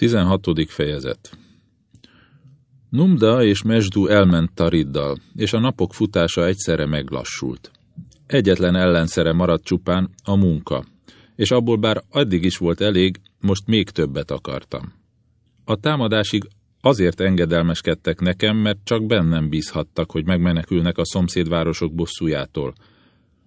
16. fejezet Numda és Mesdu elment Tariddal, és a napok futása egyszerre meglassult. Egyetlen ellenszere maradt csupán a munka, és abból bár addig is volt elég, most még többet akartam. A támadásig azért engedelmeskedtek nekem, mert csak bennem bízhattak, hogy megmenekülnek a szomszédvárosok bosszújától.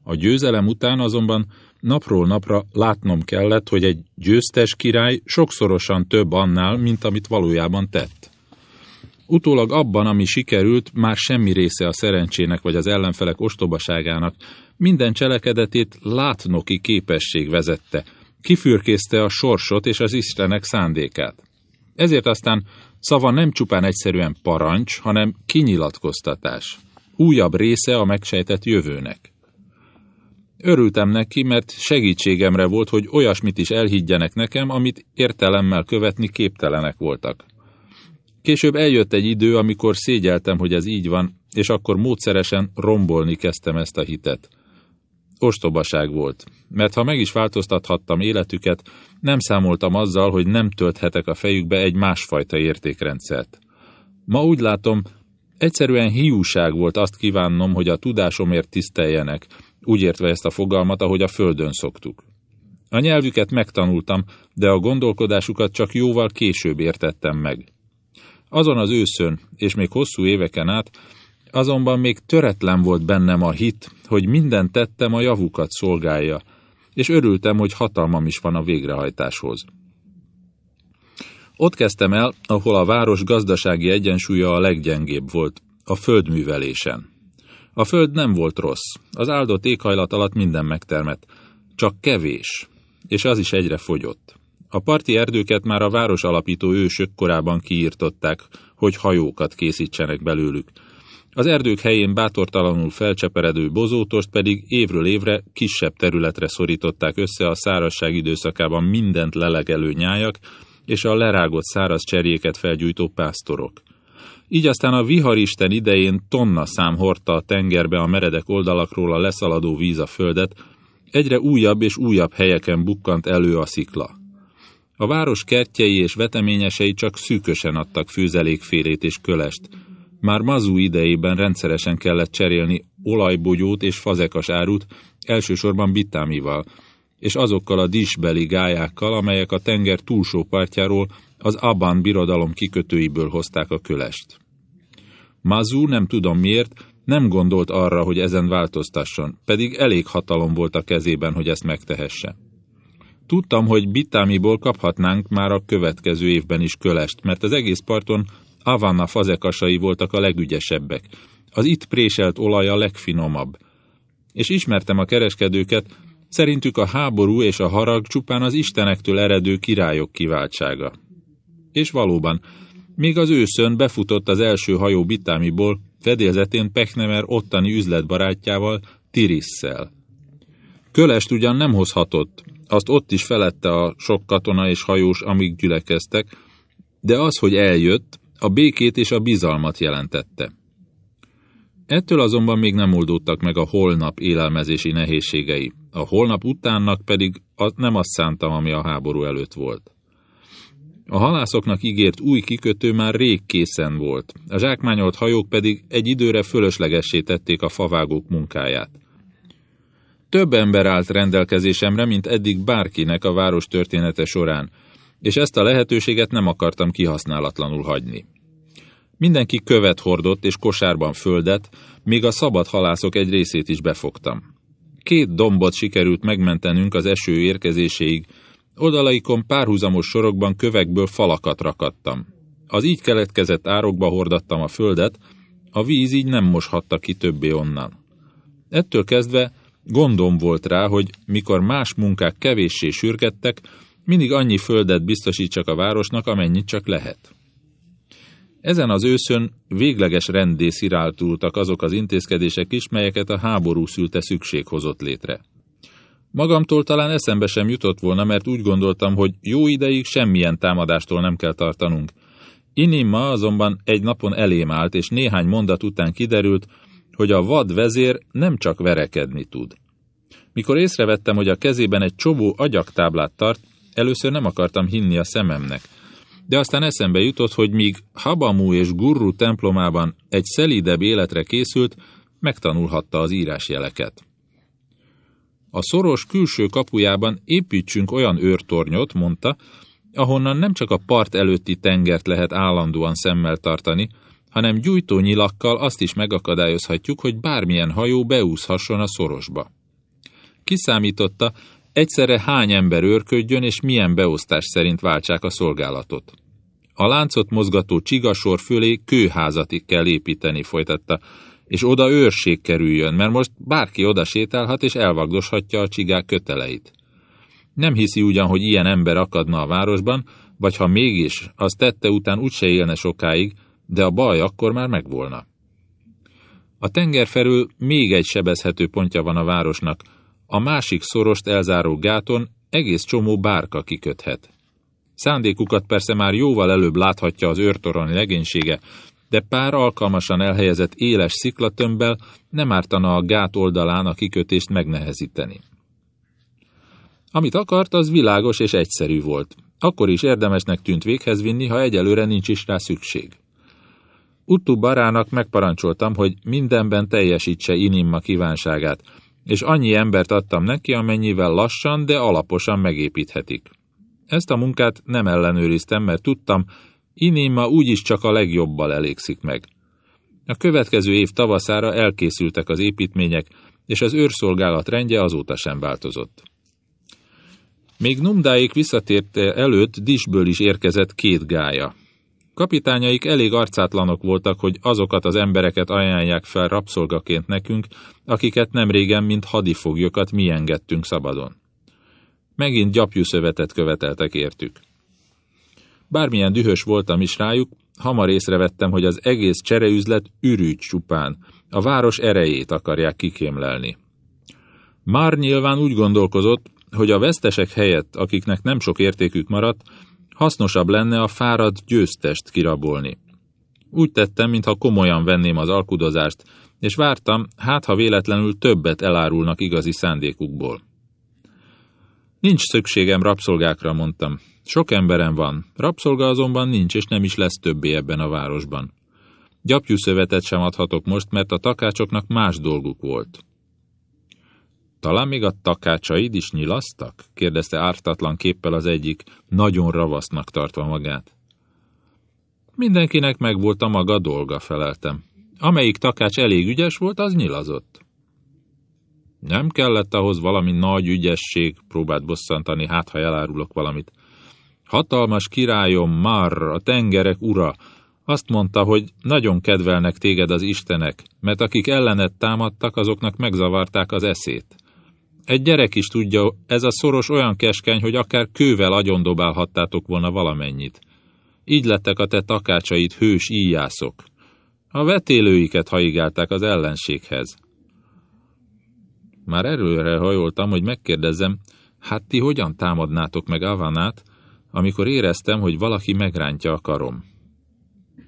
A győzelem után azonban napról napra látnom kellett, hogy egy győztes király sokszorosan több annál, mint amit valójában tett. Utólag abban, ami sikerült, már semmi része a szerencsének vagy az ellenfelek ostobaságának, minden cselekedetét látnoki képesség vezette, kifürkészte a sorsot és az Istenek szándékát. Ezért aztán szava nem csupán egyszerűen parancs, hanem kinyilatkoztatás, újabb része a megsejtett jövőnek. Örültem neki, mert segítségemre volt, hogy olyasmit is elhiggyenek nekem, amit értelemmel követni képtelenek voltak. Később eljött egy idő, amikor szégyeltem, hogy ez így van, és akkor módszeresen rombolni kezdtem ezt a hitet. Ostobaság volt, mert ha meg is változtathattam életüket, nem számoltam azzal, hogy nem tölthetek a fejükbe egy másfajta értékrendszert. Ma úgy látom, egyszerűen hiúság volt azt kívánnom, hogy a tudásomért tiszteljenek, úgy értve ezt a fogalmat, ahogy a földön szoktuk. A nyelvüket megtanultam, de a gondolkodásukat csak jóval később értettem meg. Azon az őszön, és még hosszú éveken át, azonban még töretlen volt bennem a hit, hogy minden tettem a javukat szolgálja, és örültem, hogy hatalmam is van a végrehajtáshoz. Ott kezdtem el, ahol a város gazdasági egyensúlya a leggyengébb volt, a földművelésen. A föld nem volt rossz, az áldott éghajlat alatt minden megtermett, csak kevés, és az is egyre fogyott. A parti erdőket már a város alapító ősök korában kiírtották, hogy hajókat készítsenek belőlük. Az erdők helyén bátortalanul felcseperedő bozótost pedig évről évre kisebb területre szorították össze a szárazság időszakában mindent lelegelő nyájak és a lerágott száraz cserjéket felgyújtó pásztorok. Így aztán a viharisten idején tonna szám hordta a tengerbe a meredek oldalakról a leszaladó víz a földet, egyre újabb és újabb helyeken bukkant elő a szikla. A város kertjei és veteményesei csak szűkösen adtak főzelékfélét és kölest. Már mazú idejében rendszeresen kellett cserélni olajbogyót és fazekas árut, elsősorban bitámival, és azokkal a disbeli gályákkal, amelyek a tenger túlsó partjáról az Aban birodalom kikötőiből hozták a kölest. Mazú, nem tudom miért, nem gondolt arra, hogy ezen változtasson, pedig elég hatalom volt a kezében, hogy ezt megtehesse. Tudtam, hogy bitámiból kaphatnánk már a következő évben is kölest, mert az egész parton Avanna fazekasai voltak a legügyesebbek. Az itt préselt olaj a legfinomabb. És ismertem a kereskedőket, szerintük a háború és a harag csupán az istenektől eredő királyok kiváltsága. És valóban, még az őszön befutott az első hajó Bitámiból, fedélzetén Pechnemer ottani üzletbarátjával, Tirisszel. Kölest ugyan nem hozhatott, azt ott is felette a sok katona és hajós, amíg gyülekeztek, de az, hogy eljött, a békét és a bizalmat jelentette. Ettől azonban még nem oldódtak meg a holnap élelmezési nehézségei, a holnap utánnak pedig nem azt szántam, ami a háború előtt volt. A halászoknak ígért új kikötő már rég készen volt, a zsákmányolt hajók pedig egy időre fölöslegessé tették a favágók munkáját. Több ember állt rendelkezésemre, mint eddig bárkinek a város története során, és ezt a lehetőséget nem akartam kihasználatlanul hagyni. Mindenki követ hordott és kosárban földet, még a szabad halászok egy részét is befogtam. Két dombot sikerült megmentenünk az eső érkezéséig, Oldalaikon párhuzamos sorokban kövekből falakat rakattam. Az így keletkezett árokba hordattam a földet, a víz így nem moshatta ki többé onnan. Ettől kezdve gondom volt rá, hogy mikor más munkák kevéssé sürgettek, mindig annyi földet biztosítsak a városnak, amennyit csak lehet. Ezen az őszön végleges rendé sziráltultak azok az intézkedések is, melyeket a háború szülte szükség hozott létre. Magamtól talán eszembe sem jutott volna, mert úgy gondoltam, hogy jó ideig semmilyen támadástól nem kell tartanunk. Inimma azonban egy napon elém állt, és néhány mondat után kiderült, hogy a vad vezér nem csak verekedni tud. Mikor észrevettem, hogy a kezében egy csobó agyaktáblát tart, először nem akartam hinni a szememnek. de aztán eszembe jutott, hogy míg Habamu és Gurru templomában egy szelídebb életre készült, megtanulhatta az írásjeleket. A szoros külső kapujában építsünk olyan őrtornyot, mondta, ahonnan nem csak a part előtti tengert lehet állandóan szemmel tartani, hanem gyújtónyilakkal azt is megakadályozhatjuk, hogy bármilyen hajó beúszhasson a szorosba. Kiszámította, egyszerre hány ember őrködjön és milyen beosztás szerint váltsák a szolgálatot. A láncot mozgató csigasor fölé kőházatig kell építeni, folytatta, és oda őrség kerüljön, mert most bárki oda sétálhat és elvagdoshatja a csigák köteleit. Nem hiszi ugyan, hogy ilyen ember akadna a városban, vagy ha mégis, az tette után úgyse élne sokáig, de a baj akkor már megvolna. A tenger felül még egy sebezhető pontja van a városnak, a másik szorost elzáró gáton egész csomó bárka kiköthet. Szándékukat persze már jóval előbb láthatja az őrtoroni legénysége, de pár alkalmasan elhelyezett éles sziklatömbbel nem ártana a gát oldalán a kikötést megnehezíteni. Amit akart, az világos és egyszerű volt. Akkor is érdemesnek tűnt véghez vinni, ha egyelőre nincs is rá szükség. Uttu barának megparancsoltam, hogy mindenben teljesítse Inimma kívánságát, és annyi embert adtam neki, amennyivel lassan, de alaposan megépíthetik. Ezt a munkát nem ellenőriztem, mert tudtam, Inimma úgyis csak a legjobbal elégszik meg. A következő év tavaszára elkészültek az építmények, és az őrszolgálat rendje azóta sem változott. Még Numdáik visszatérte előtt Disből is érkezett két gája. Kapitányaik elég arcátlanok voltak, hogy azokat az embereket ajánlják fel rabszolgaként nekünk, akiket nem régen, mint hadifoglyokat mi engedtünk szabadon. Megint gyapjúszövetet követeltek értük. Bármilyen dühös voltam is rájuk, hamar észrevettem, hogy az egész csereüzlet ürügy csupán, a város erejét akarják kikémlelni. Már nyilván úgy gondolkozott, hogy a vesztesek helyett, akiknek nem sok értékük maradt, hasznosabb lenne a fáradt győztest kirabolni. Úgy tettem, mintha komolyan venném az alkudozást, és vártam, hát ha véletlenül többet elárulnak igazi szándékukból. Nincs szükségem rabszolgákra, mondtam. Sok emberem van, rabszolga azonban nincs, és nem is lesz többé ebben a városban. Gyapjú szövetet sem adhatok most, mert a takácsoknak más dolguk volt. Talán még a takácsaid is nyilasztak? kérdezte ártatlan képpel az egyik, nagyon ravasznak tartva magát. Mindenkinek megvolt a maga dolga, feleltem. Amelyik takács elég ügyes volt, az nyilazott. Nem kellett ahhoz valami nagy ügyesség, próbált bosszantani, hát ha elárulok valamit. Hatalmas királyom, Mar, a tengerek ura, azt mondta, hogy nagyon kedvelnek téged az istenek, mert akik ellenet támadtak, azoknak megzavarták az eszét. Egy gyerek is tudja, ez a szoros olyan keskeny, hogy akár kővel agyondobálhattátok volna valamennyit. Így lettek a te takácsait hős íjászok. A vetélőiket haigálták az ellenséghez. Már erőre hajoltam, hogy megkérdezzem, hát ti hogyan támadnátok meg Avanát, amikor éreztem, hogy valaki megrántja a karom.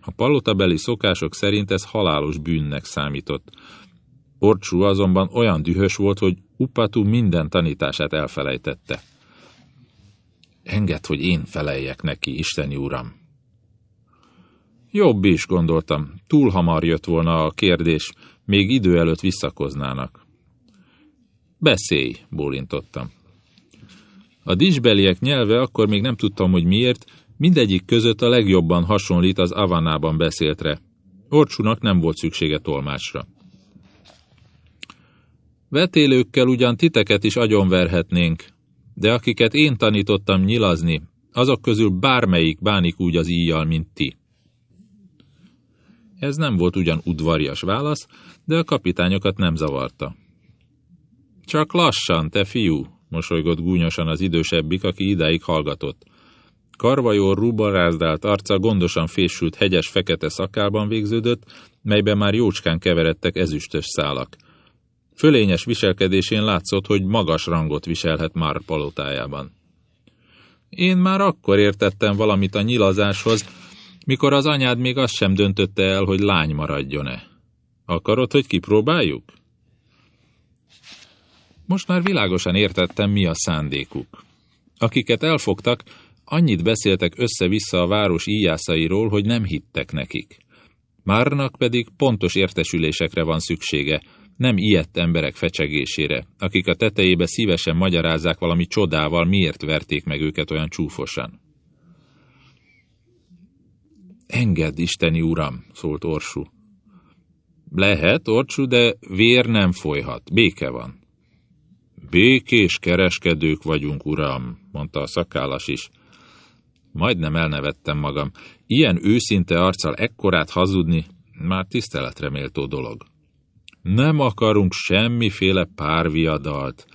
A palotabeli szokások szerint ez halálos bűnnek számított. Orcsú azonban olyan dühös volt, hogy Upatu minden tanítását elfelejtette. Engedd, hogy én feleljek neki, Isteni Uram. Jobb is, gondoltam. Túl hamar jött volna a kérdés, még idő előtt visszakoznának. Beszélj, bólintottam. A disbeliek nyelve akkor még nem tudtam, hogy miért, mindegyik között a legjobban hasonlít az Avanában beszéltre. Orcsúnak nem volt szüksége tolmásra. Vetélőkkel ugyan titeket is agyonverhetnénk, de akiket én tanítottam nyilazni, azok közül bármelyik bánik úgy az íjjal, mint ti. Ez nem volt ugyan udvarias válasz, de a kapitányokat nem zavarta. Csak lassan, te fiú, mosolygott gúnyosan az idősebbik, aki idáig hallgatott. Karvajor rubarázdált arca gondosan fésült hegyes fekete szakában végződött, melyben már jócskán keveredtek ezüstös szálak. Fölényes viselkedésén látszott, hogy magas rangot viselhet már palotájában. Én már akkor értettem valamit a nyilazáshoz, mikor az anyád még azt sem döntötte el, hogy lány maradjon-e. Akarod, hogy kipróbáljuk? Most már világosan értettem, mi a szándékuk. Akiket elfogtak, Annyit beszéltek össze-vissza a város íjászairól, hogy nem hittek nekik. Márnak pedig pontos értesülésekre van szüksége, nem ilyet emberek fecsegésére, akik a tetejébe szívesen magyarázzák valami csodával, miért verték meg őket olyan csúfosan. Engedd, isteni uram, szólt Orsú. Lehet, Orcsú, de vér nem folyhat, béke van. Békés kereskedők vagyunk, uram, mondta a szakállas is. Majdnem elnevettem magam. Ilyen őszinte arccal ekkorát hazudni, már tiszteletre méltó dolog. Nem akarunk semmiféle párviadalt.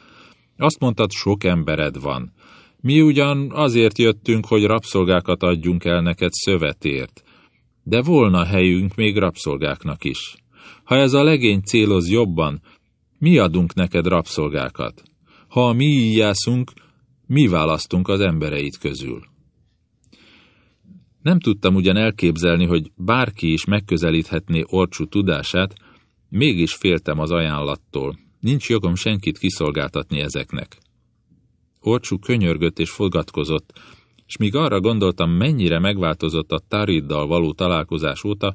Azt mondtad, sok embered van. Mi ugyan azért jöttünk, hogy rabszolgákat adjunk el neked szövetért, de volna helyünk még rabszolgáknak is. Ha ez a legény céloz jobban, mi adunk neked rabszolgákat? Ha mi íjászunk, mi választunk az embereit közül. Nem tudtam ugyan elképzelni, hogy bárki is megközelíthetné Orcsú tudását, mégis féltem az ajánlattól. Nincs jogom senkit kiszolgáltatni ezeknek. Orcsú könyörgött és fogatkozott, és míg arra gondoltam, mennyire megváltozott a Tariddal való találkozás óta,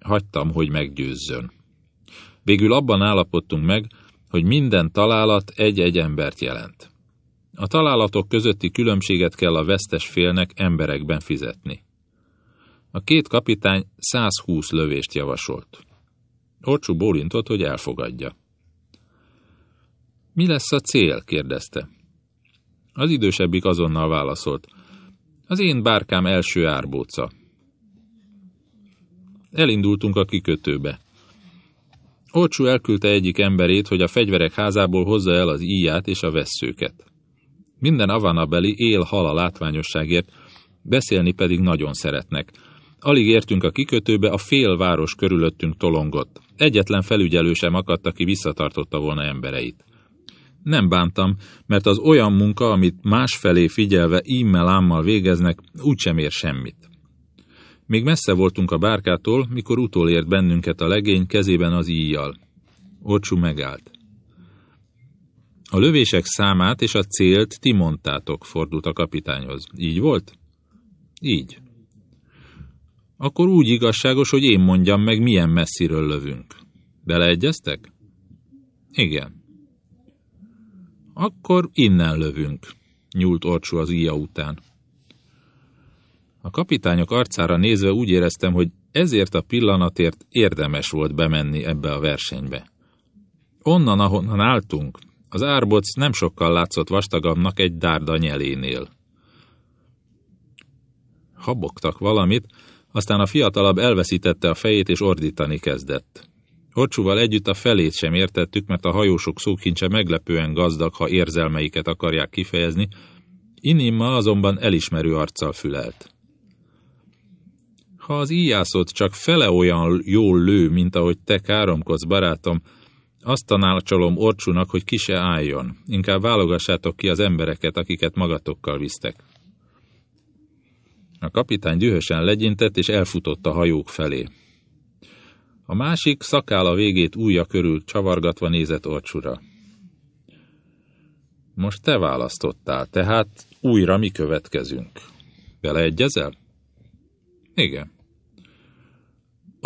hagytam, hogy meggyőzzön. Végül abban állapodtunk meg, hogy minden találat egy-egy embert jelent. A találatok közötti különbséget kell a vesztes félnek emberekben fizetni. A két kapitány 120 lövést javasolt. Orcsú bólintott, hogy elfogadja. Mi lesz a cél? kérdezte. Az idősebbik azonnal válaszolt. Az én bárkám első árbóca. Elindultunk a kikötőbe. Olcsú elküldte egyik emberét, hogy a fegyverek házából hozza el az íját és a vesszőket. Minden avanabeli él hal a látványosságért, beszélni pedig nagyon szeretnek. Alig értünk a kikötőbe, a fél város körülöttünk tolongott. Egyetlen felügyelő sem akadt, aki visszatartotta volna embereit. Nem bántam, mert az olyan munka, amit másfelé figyelve ímmel-ámmal végeznek, úgysem ér semmit. Még messze voltunk a bárkától, mikor utolért bennünket a legény kezében az íjjal. Orcsú megállt. A lövések számát és a célt ti mondtátok, fordult a kapitányhoz. Így volt? Így. Akkor úgy igazságos, hogy én mondjam meg, milyen messziről lövünk. Beleegyeztek? Igen. Akkor innen lövünk, nyúlt Orcsú az íja után. A kapitányok arcára nézve úgy éreztem, hogy ezért a pillanatért érdemes volt bemenni ebbe a versenybe. Onnan, ahonnan álltunk, az árboc nem sokkal látszott vastagabbnak egy dárda nyelénél. Habogtak valamit, aztán a fiatalabb elveszítette a fejét és ordítani kezdett. Orcsúval együtt a felét sem értettük, mert a hajósok szókincse meglepően gazdag, ha érzelmeiket akarják kifejezni, Inimma azonban elismerő arccal fülelt. Ha az íjászot csak fele olyan jól lő, mint ahogy te káromkodsz, barátom, azt tanácsolom Orcsúnak, hogy ki se álljon. Inkább válogassátok ki az embereket, akiket magatokkal visztek. A kapitány dühösen legyintett, és elfutott a hajók felé. A másik szakála végét újja körül csavargatva nézett Orcsura. Most te választottál, tehát újra mi következünk. Beleegyezel? Igen.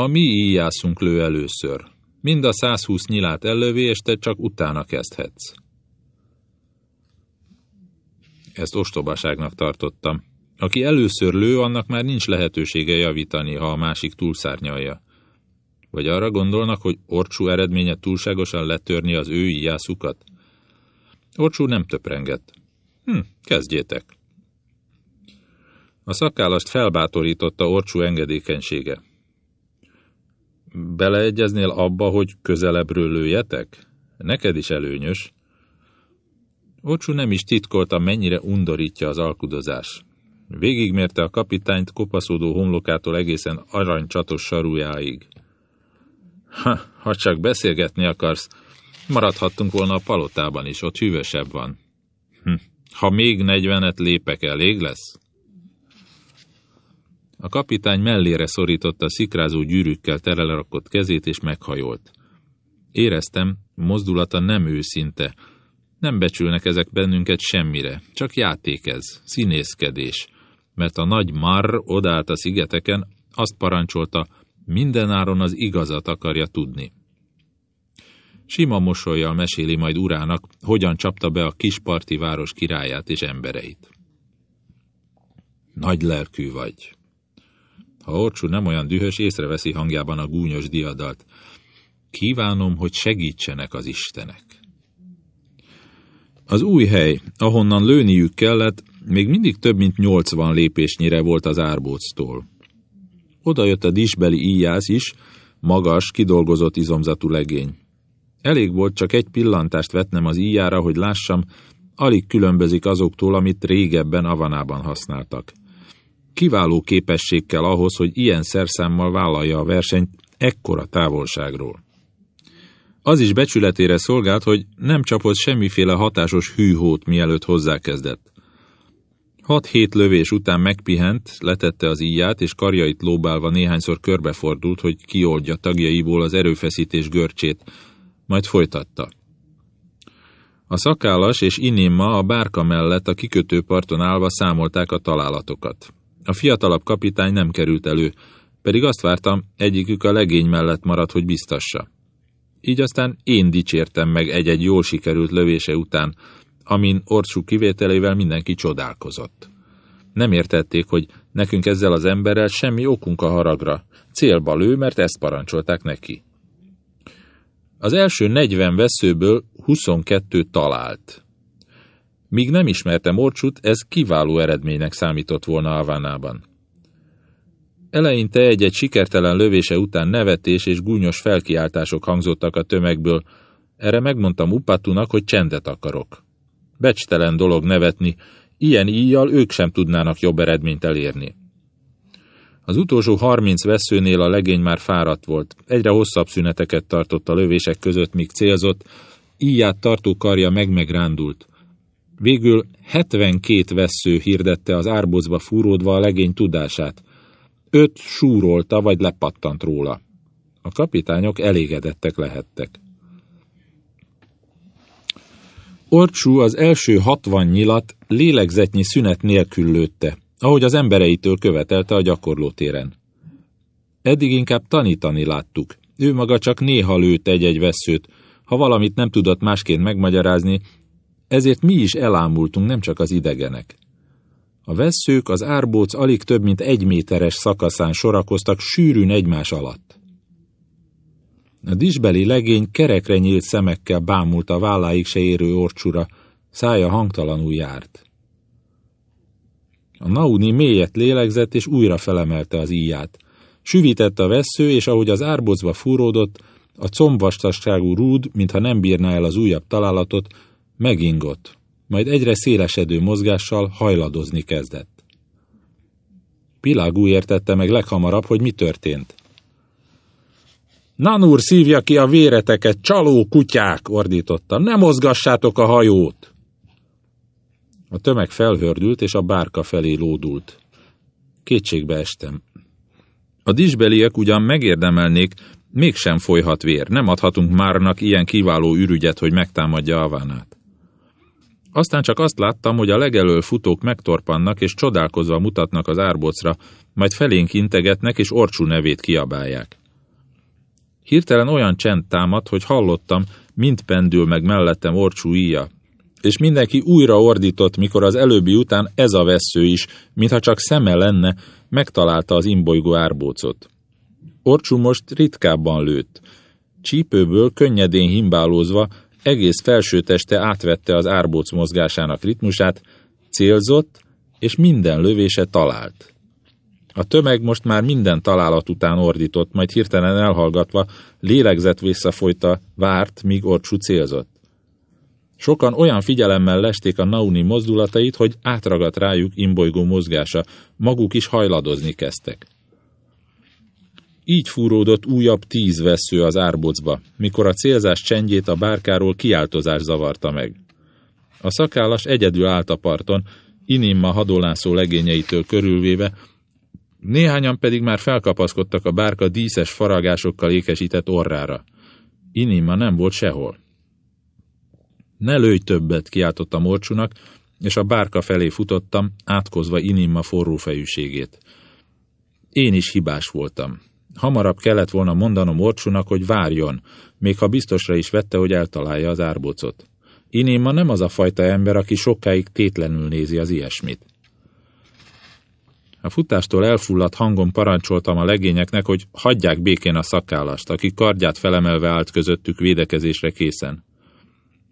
A mi íjászunk lő először. Mind a 120 nyilát ellövi, és te csak utána kezdhetsz. Ezt ostobaságnak tartottam. Aki először lő, annak már nincs lehetősége javítani, ha a másik túlszárnyalja. Vagy arra gondolnak, hogy Orcsú eredménye túlságosan letörni az ő íjászukat? Orcsú nem töprengett. Hm, kezdjétek. A szakállast felbátorította Orcsú engedékenysége. Beleegyeznél abba, hogy közelebbről lőjetek? Neked is előnyös. Ocsú nem is titkolta, mennyire undorítja az alkudozás. Végigmérte a kapitányt kopaszódó homlokától egészen aranycsatos sarújáig. Ha, ha csak beszélgetni akarsz, maradhattunk volna a palotában is, ott hűvösebb van. Hm. Ha még negyvenet lépek, elég lesz? A kapitány mellére szorította a szikrázó gyűrűkkel telerakott kezét, és meghajolt. Éreztem, mozdulata nem őszinte, Nem becsülnek ezek bennünket semmire, csak játék ez, színészkedés, mert a nagy Mar odállt a szigeteken, azt parancsolta, mindenáron az igazat akarja tudni. Sima mosolyjal meséli majd urának, hogyan csapta be a kisparti város királyát és embereit. Nagy lelkű vagy. Ha Orcsú nem olyan dühös, észreveszi hangjában a gúnyos diadalt. Kívánom, hogy segítsenek az istenek. Az új hely, ahonnan lőniük kellett, még mindig több mint nyolcvan lépésnyire volt az árbóctól. Oda jött a disbeli íjász is, magas, kidolgozott izomzatú legény. Elég volt csak egy pillantást vetnem az íjára, hogy lássam, alig különbözik azoktól, amit régebben Avanában használtak. Kiváló képesség kell ahhoz, hogy ilyen szerszámmal vállalja a versenyt ekkora távolságról. Az is becsületére szolgált, hogy nem csapott semmiféle hatásos hűhót, mielőtt hozzákezdett. Hat-hét lövés után megpihent, letette az íját, és karjait lóbálva néhányszor körbefordult, hogy kioldja tagjaiból az erőfeszítés görcsét, majd folytatta. A szakállas és Inimma a bárka mellett a kikötőparton állva számolták a találatokat. A fiatalabb kapitány nem került elő, pedig azt vártam, egyikük a legény mellett maradt, hogy biztassa. Így aztán én dicsértem meg egy-egy jól sikerült lövése után, amin Orcsú kivételével mindenki csodálkozott. Nem értették, hogy nekünk ezzel az emberrel semmi okunk a haragra. Célba lő, mert ezt parancsolták neki. Az első 40 veszőből 22 talált. Míg nem ismertem Orcsút, ez kiváló eredménynek számított volna Havánában. Eleinte egy-egy sikertelen lövése után nevetés és gúnyos felkiáltások hangzottak a tömegből. Erre megmondtam Upatunak, hogy csendet akarok. Becstelen dolog nevetni, ilyen íjjal ők sem tudnának jobb eredményt elérni. Az utolsó harminc veszőnél a legény már fáradt volt. Egyre hosszabb szüneteket tartott a lövések között, míg célzott, íját tartó karja meg-megrándult. Végül 72 vesző hirdette az árbocba fúródva a legény tudását. Öt súrolta vagy lepattant róla. A kapitányok elégedettek lehettek. Orcsú az első hatvan nyilat lélegzetnyi szünet nélkül lőtte, ahogy az embereitől követelte a gyakorlótéren. Eddig inkább tanítani láttuk. Ő maga csak néha lőtt egy-egy veszőt, ha valamit nem tudott másként megmagyarázni, ezért mi is elámultunk, nem csak az idegenek. A vesszők az árbóc alig több mint egy méteres szakaszán sorakoztak sűrűn egymás alatt. A disbeli legény kerekre nyílt szemekkel bámult a válláig se érő orcsura, szája hangtalanul járt. A Nauni mélyet lélegzett, és újra felemelte az íját. Süvített a vesző, és ahogy az árbocba fúródott, a combvastasságú rúd, mintha nem bírná el az újabb találatot, megingott, majd egyre szélesedő mozgással hajladozni kezdett. Pilágú értette meg leghamarabb, hogy mi történt. Nanúr szívja ki a véreteket, csaló kutyák, ordította, ne mozgassátok a hajót! A tömeg felhördült, és a bárka felé lódult. Kétségbe estem. A disbeliek ugyan megérdemelnék, mégsem folyhat vér, nem adhatunk márnak ilyen kiváló ürügyet, hogy megtámadja Avánát. Aztán csak azt láttam, hogy a legelől futók megtorpannak, és csodálkozva mutatnak az árbocra, majd felénk integetnek, és orcsú nevét kiabálják. Hirtelen olyan csend támad, hogy hallottam, mint pendül meg mellettem orcsú íja, és mindenki újra ordított, mikor az előbbi után ez a vesző is, mintha csak szeme lenne, megtalálta az imbolygó árbócot. Orcsú most ritkábban lőtt. Csípőből könnyedén himbálózva egész felsőteste átvette az árbóc mozgásának ritmusát, célzott, és minden lövése talált. A tömeg most már minden találat után ordított, majd hirtelen elhallgatva, lélegzett visszafolyta, várt, míg Orcsú célzott. Sokan olyan figyelemmel lesték a Nauni mozdulatait, hogy átragadt rájuk imbolygó mozgása, maguk is hajladozni kezdtek. Így fúródott újabb tíz vesző az árbocba, mikor a célzás csendjét a bárkáról kiáltozás zavarta meg. A szakállas egyedül állt a parton, Inimma hadolászó legényeitől körülvéve, néhányan pedig már felkapaszkodtak a bárka díszes faragásokkal ékesített orrára. Inimma nem volt sehol. Ne lőj többet, kiáltotta Morcsunak, és a bárka felé futottam, átkozva Inimma forró fejűségét. Én is hibás voltam. Hamarabb kellett volna mondanom Orcsunak, hogy várjon, még ha biztosra is vette, hogy eltalálja az árbocot. Inimma nem az a fajta ember, aki sokáig tétlenül nézi az ilyesmit. A futástól elfulladt hangon parancsoltam a legényeknek, hogy hagyják békén a szakállast, aki kardját felemelve állt közöttük védekezésre készen.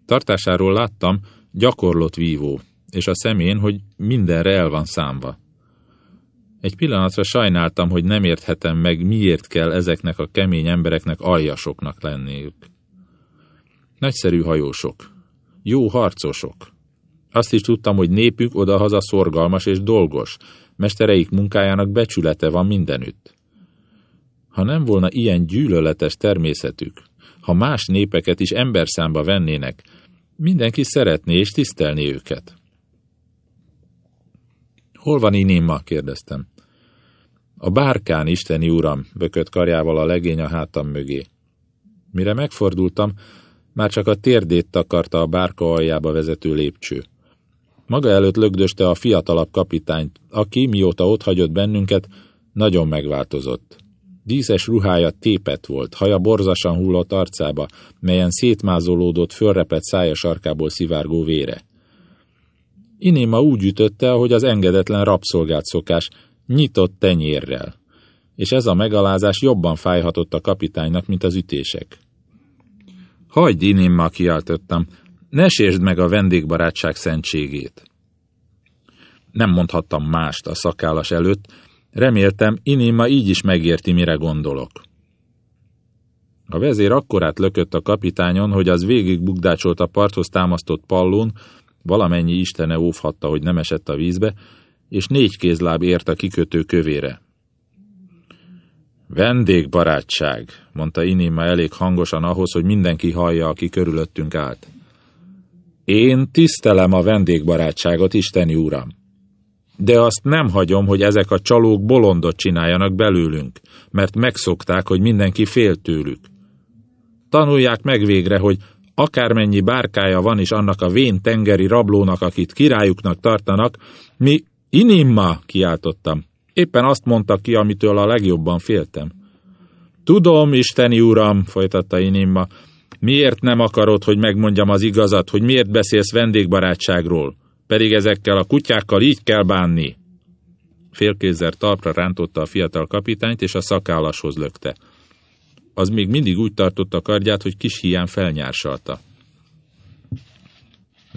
Tartásáról láttam, gyakorlott vívó, és a szemén, hogy mindenre el van számva. Egy pillanatra sajnáltam, hogy nem érthetem meg, miért kell ezeknek a kemény embereknek aljasoknak lenniük. Nagyszerű hajósok, jó harcosok. Azt is tudtam, hogy népük odahaza szorgalmas és dolgos, mestereik munkájának becsülete van mindenütt. Ha nem volna ilyen gyűlöletes természetük, ha más népeket is emberszámba vennének, mindenki szeretné és tisztelni őket. Hol van Inima? kérdeztem. A bárkán, isteni uram, bökött karjával a legény a hátam mögé. Mire megfordultam, már csak a térdét takarta a bárka aljába vezető lépcső. Maga előtt lögdöste a fiatalabb kapitányt, aki, mióta ott hagyott bennünket, nagyon megváltozott. Díszes ruhája tépet volt, haja borzasan hullott arcába, melyen szétmázolódott, fölrepett szája sarkából szivárgó vére. Inéma úgy ütötte, ahogy az engedetlen rabszolgát szokás, nyitott tenyérrel, és ez a megalázás jobban fájhatott a kapitánynak, mint az ütések. Hagyd, Inéma, kiáltottam, ne sértsd meg a vendégbarátság szentségét. Nem mondhattam mást a szakállas előtt, reméltem, Inima így is megérti, mire gondolok. A vezér akkorát lökött a kapitányon, hogy az végig bugdácsolt a parthoz támasztott pallón, valamennyi istene óvhatta, hogy nem esett a vízbe, és négy kézláb ért a kikötő kövére. Vendégbarátság, mondta Inima elég hangosan ahhoz, hogy mindenki hallja, aki körülöttünk állt. Én tisztelem a vendégbarátságot, Isteni Uram. De azt nem hagyom, hogy ezek a csalók bolondot csináljanak belőlünk, mert megszokták, hogy mindenki fél tőlük. Tanulják meg végre, hogy akármennyi bárkája van is annak a vén tengeri rablónak, akit királyuknak tartanak, mi Inimma, kiáltottam. Éppen azt mondta ki, amitől a legjobban féltem. Tudom, Isteni Uram, folytatta Inimma, Miért nem akarod, hogy megmondjam az igazat, hogy miért beszélsz vendégbarátságról? Pedig ezekkel a kutyákkal így kell bánni. Félkézzer talpra rántotta a fiatal kapitányt, és a szakállashoz lökte. Az még mindig úgy tartotta a kardját, hogy kis hián felnyársalta.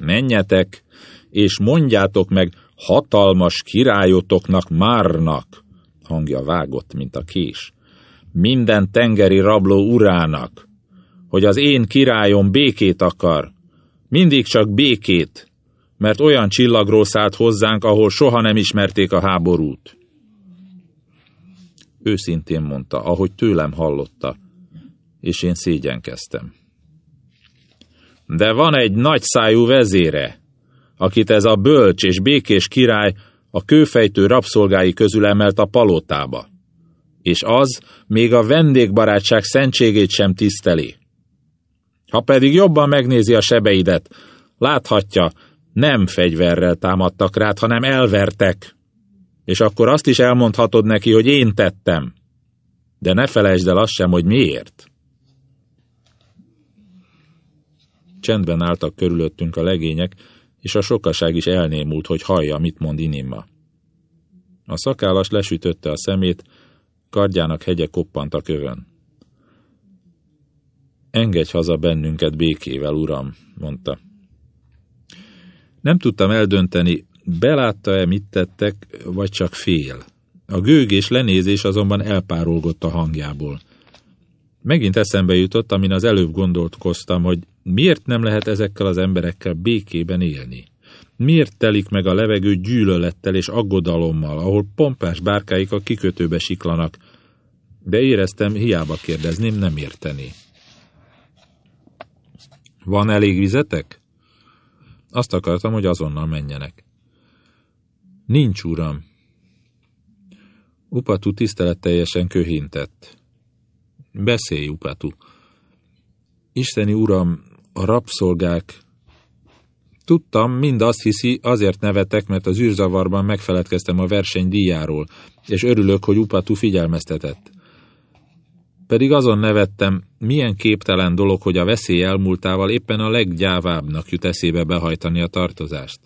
Menjetek, és mondjátok meg hatalmas királyotoknak Márnak, hangja vágott, mint a kés. Minden tengeri rabló urának, hogy az én királyom békét akar. Mindig csak békét, mert olyan csillagról szállt hozzánk, ahol soha nem ismerték a háborút. Őszintén mondta, ahogy tőlem hallotta, és én szégyenkeztem. De van egy nagyszájú vezére, akit ez a bölcs és békés király a kőfejtő rabszolgái közül emelt a palotába. És az még a vendégbarátság szentségét sem tiszteli. Ha pedig jobban megnézi a sebeidet, láthatja, nem fegyverrel támadtak rád, hanem elvertek. És akkor azt is elmondhatod neki, hogy én tettem. De ne felejtsd el azt sem, hogy miért. Csendben álltak körülöttünk a legények, és a sokaság is elnémult, hogy hallja, mit mond Inimma. A szakállas lesütötte a szemét, kardjának hegye koppant a kövön. Engedj haza bennünket békével, uram, mondta. Nem tudtam eldönteni, belátta-e, mit tettek, vagy csak fél. A gőgés lenézés azonban elpárolgott a hangjából. Megint eszembe jutott, amin az előbb gondoltkoztam, hogy miért nem lehet ezekkel az emberekkel békében élni. Miért telik meg a levegő gyűlölettel és aggodalommal, ahol pompás bárkáik a kikötőbe siklanak, de éreztem, hiába kérdezném, nem érteni. Van elég vizetek? Azt akartam, hogy azonnal menjenek. Nincs, uram. Upatu tiszteletteljesen köhintett. Beszélj, Upatu. Isteni uram, a rabszolgák Tudtam, mind azt hiszi, azért nevetek, mert az űrzavarban megfeledkeztem a verseny díjáról, és örülök, hogy Upatu figyelmeztetett. Pedig azon nevettem, milyen képtelen dolog, hogy a veszély elmúltával éppen a leggyávábbnak jut eszébe behajtani a tartozást.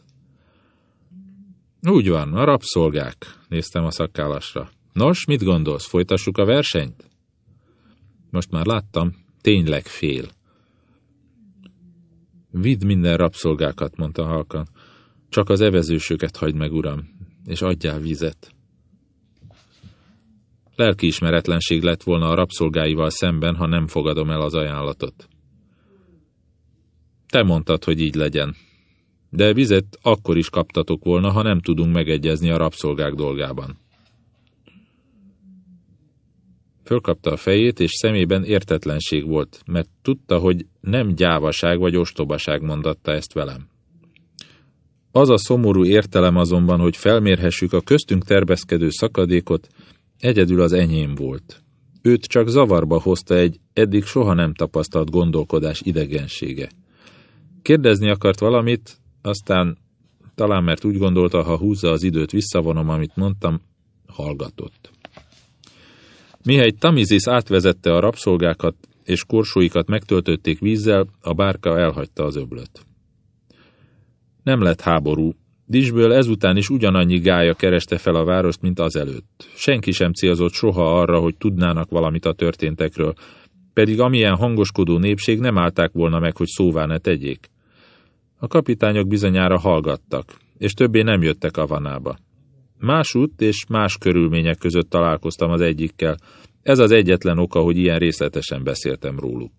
Úgy van, a rabszolgák, néztem a szakállasra. Nos, mit gondolsz, folytassuk a versenyt? Most már láttam, tényleg fél. Vidd minden rabszolgákat, mondta halkan. Csak az evezősöket hagyd meg, uram, és adjál vizet. Lelkiismeretlenség lett volna a rabszolgáival szemben, ha nem fogadom el az ajánlatot. Te mondtad, hogy így legyen. De vizet akkor is kaptatok volna, ha nem tudunk megegyezni a rabszolgák dolgában. Fölkapta a fejét, és szemében értetlenség volt, mert tudta, hogy nem gyávaság vagy ostobaság mondatta ezt velem. Az a szomorú értelem azonban, hogy felmérhessük a köztünk tervezkedő szakadékot, egyedül az enyém volt. Őt csak zavarba hozta egy eddig soha nem tapasztalt gondolkodás idegensége. Kérdezni akart valamit, aztán talán mert úgy gondolta, ha húzza az időt, visszavonom, amit mondtam, hallgatott. Mihely Tamizis átvezette a rabszolgákat, és korsóikat megtöltötték vízzel, a bárka elhagyta az öblöt. Nem lett háború. Disből ezután is ugyanannyi gája kereste fel a várost, mint azelőtt. Senki sem célzott soha arra, hogy tudnának valamit a történtekről, pedig amilyen hangoskodó népség nem állták volna meg, hogy szóvá ne tegyék. A kapitányok bizonyára hallgattak, és többé nem jöttek Avanába. Más út és más körülmények között találkoztam az egyikkel. Ez az egyetlen oka, hogy ilyen részletesen beszéltem róluk.